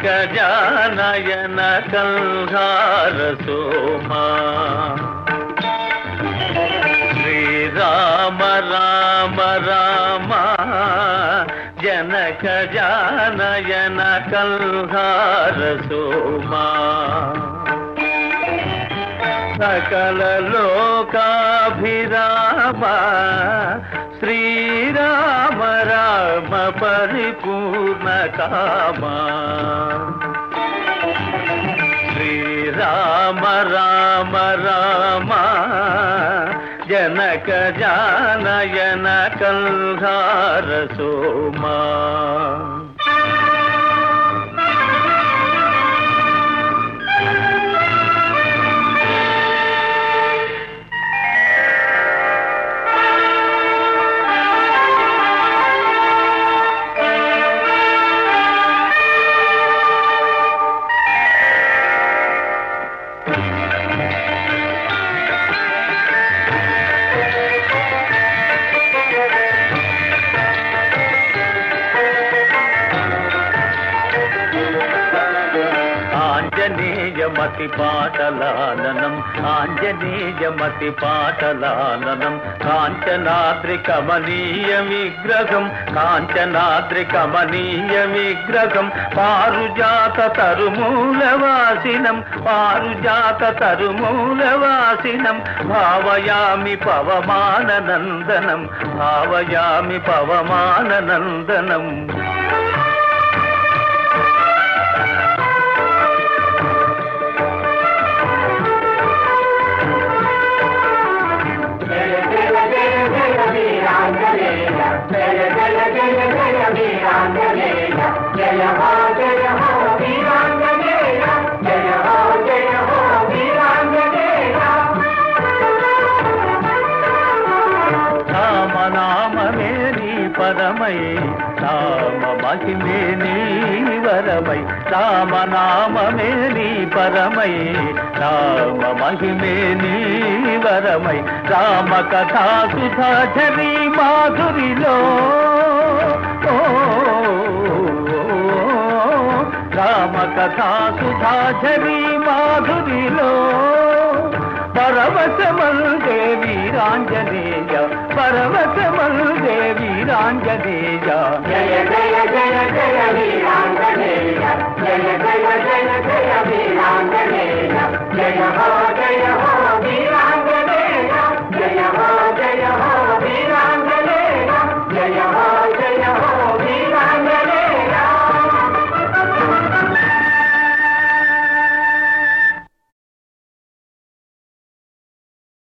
జన కల్హార సోమా శ్రీరామ రామ రామ జనక జానయన కల్హార సోమా సకల లోకాభిరామ శ్రీరామ రామ పరిపూర్ణ కామా. శ్రీరామ రామ రామ జనక జానయన కల్హార సోమా. Thank you. ఆంజనేయమతి పాటలాననం ఆంజనేయమతి పాటలాననం. కాంచనాద్రి కమనీయ విగ్రహం కాంచనాద్రి కమనీయ విగ్రహం. పారుజాత తరుమూలవాసినం పారుజాత తరుమూలవాసినం. భావయామి పవమాననందనం భావయామి పవమాననందనం జయ జయ జయ జయ వీరాంజనేయ జయ నీ పదమై రామ మహిమే నీ వరమై రామనామమే నీ పరమై రామ మహిమే నీ వరమై రామ కథా సుధాచరి మాధురిలో. రామ కథా సుధాచరి మాధురిలో. పరవశమల్ దేవి రాంజనేయ వీరాంజనేయ పరవశమల్దే వీరాంజనేయ జయ జయ జయ జయ వీరాంజనేయ జయ జయ జయ జయ వీరాంజనేయ జయ